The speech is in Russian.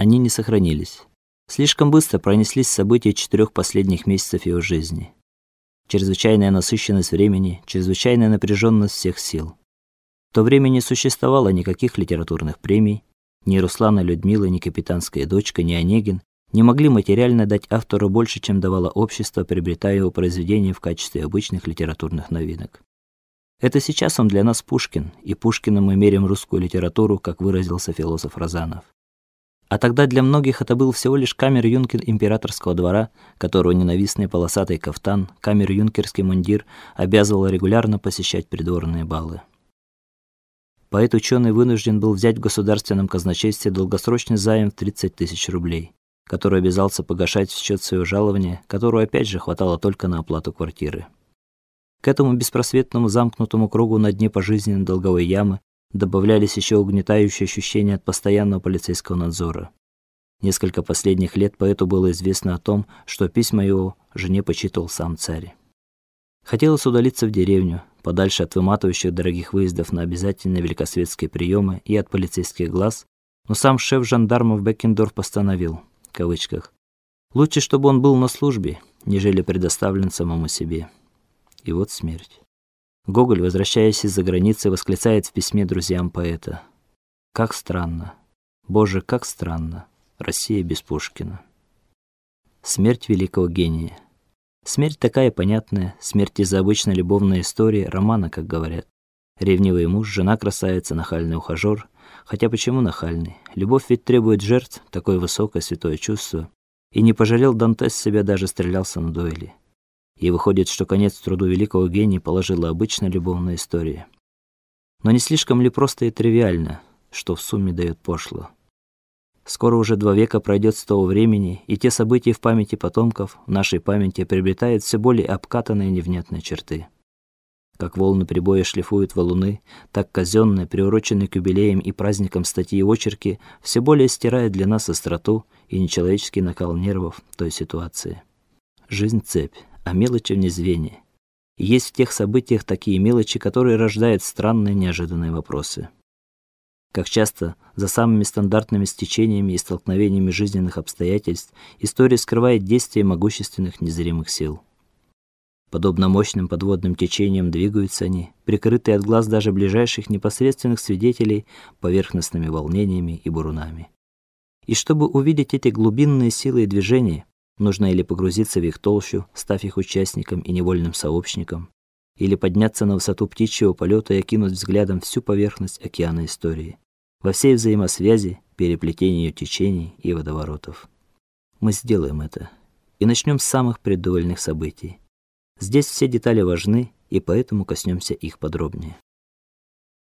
они не сохранились. Слишком быстро пронеслись события четырех последних месяцев его жизни. Чрезвычайная насыщенность времени, чрезвычайная напряженность всех сил. В то время не существовало никаких литературных премий, ни Руслана Людмила, ни Капитанская дочка, ни Онегин не могли материально дать автору больше, чем давало общество, приобретая его произведения в качестве обычных литературных новинок. Это сейчас он для нас Пушкин, и Пушкиным мы меряем русскую литературу, как выразился философ Розанов. А тогда для многих это был всего лишь камер-юнкер императорского двора, которого ненавистный полосатый кафтан, камер-юнкерский мундир обязывал регулярно посещать придворные балы. Поэт ученый вынужден был взять в государственном казначействе долгосрочный займ в 30 тысяч рублей, который обязался погашать в счет своего жалования, которого опять же хватало только на оплату квартиры. К этому беспросветному замкнутому кругу на дне пожизненной долговой ямы добавлялись еще угнетающие ощущения от постоянного полицейского надзора. Несколько последних лет поэту было известно о том, что письма его жене почитал сам царь. Хотелось удалиться в деревню, подальше от выматывающих дорогих выездов на обязательные великосветские приемы и от полицейских глаз, но сам шеф жандармов Беккендорф постановил, в кавычках, лучше, чтобы он был на службе, нежели предоставлен самому себе. И вот смерть. Гоголь, возвращаясь из-за границы, восклицает в письме друзьям поэта: "Как странно. Боже, как странно. Россия без Пушкина". Смерть великого гения. Смерть такая понятная, смерть из-за обычной любовной истории, романа, как говорят. Ревнивый муж, жена красавица, нахальный ухажер. Хотя почему нахальный? Любовь ведь требует жертв, такое высокое святое чувство. И не пожалел Дантес себя, даже стрелялся на дуэли. И выходит, что конец труду великого гения положила обычная любовная история. Но не слишком ли просто и тривиально, что в сумме дает пошло? Скоро уже два века пройдет с того времени, и те события в памяти потомков, в нашей памяти приобретают все более обкатанные невнятные черты. Как волны прибоя шлифуют валуны, так казенные, приуроченные к юбилеям и праздникам статьи и очерки все более стирают для нас остроту и нечеловеческий накал нервов той ситуации. Жизнь цепь, а мелочи в незвении. Есть в тех событиях такие мелочи, которые рождают странные неожиданные вопросы. Как часто за самыми стандартными стечениями и столкновениями жизненных обстоятельств история скрывает действия могущественных незримых сил. Подобно мощным подводным течениям двигаются они, прикрытые от глаз даже ближайших непосредственных свидетелей поверхностными волнениями и бурунами. И чтобы увидеть эти глубинные силы и движения, нужно или погрузиться в их толщу, став их участником и невольным сообщником, или подняться на высоту птичьего полета и окинуть взглядом всю поверхность океана истории, во всей взаимосвязи, переплетении ее течений и водоворотов. Мы сделаем это и начнем с самых предвольных событий. Здесь все детали важны, и поэтому коснемся их подробнее.